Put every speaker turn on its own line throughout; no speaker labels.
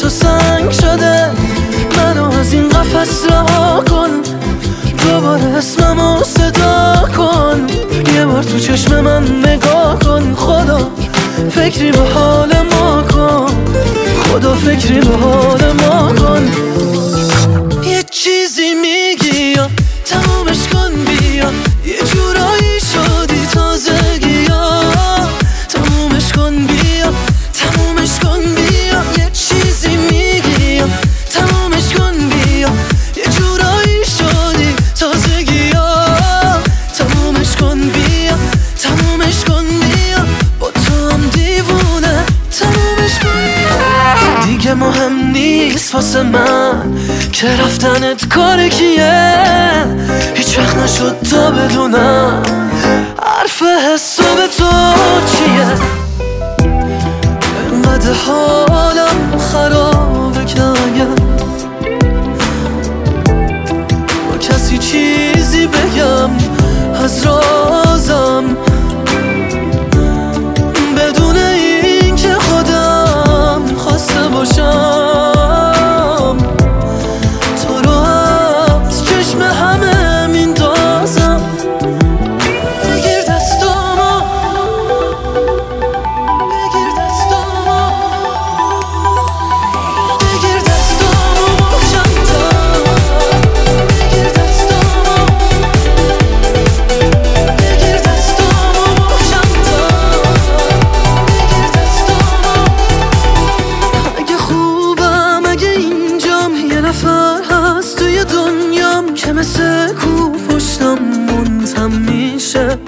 تو سنگ شده. منو از این قفص رها کن. دوباره اسممو صدا کن. یه بار تو چشم من نگاه کن. خدا فکری به حال ما کن. خدا فکری به حال ما دیگه مهم نیست واسه من. که رفتنت کار کیه؟ هیچ وقت نشد تا بدونم. حرف حساب تو چیه؟ انقدر حالم خرابه که اگر با کسی چیزی بگم از رازم نفر هست توی دنیام که مثل کو پشتم منتم میشه.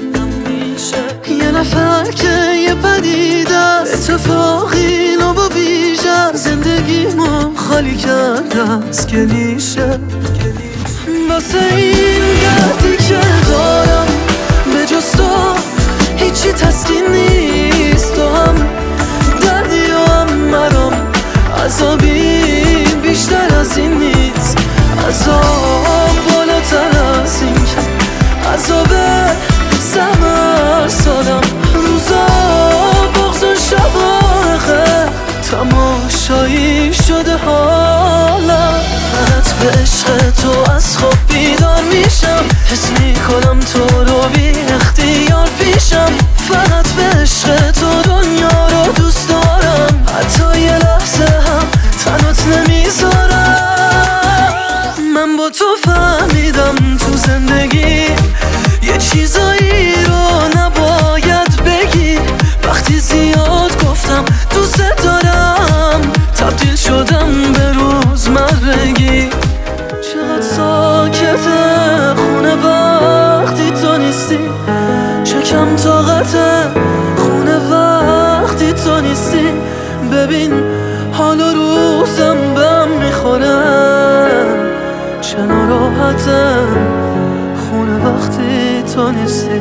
یه نفر که یه پدیده است اتفاقی نو با ویژه. زندگیمو خالی کرده از کلیشه واسه عشق تو از خواب بیدار میشم. حس می‌کنم تو رو بی اختیار پیشم. فقط به عشق تو دنیا رو دوست دارم. حتی یه لحظه هم تنات نمی‌ذارم. من با تو فهمیدم تو زندگی یه چیزایی نیستی؟ کم طاقته خونه وقتی تو نیستی؟ ببین حال و روزم بهم می‌خوره. چه ناراحتم خونه وقتی تو نیستی؟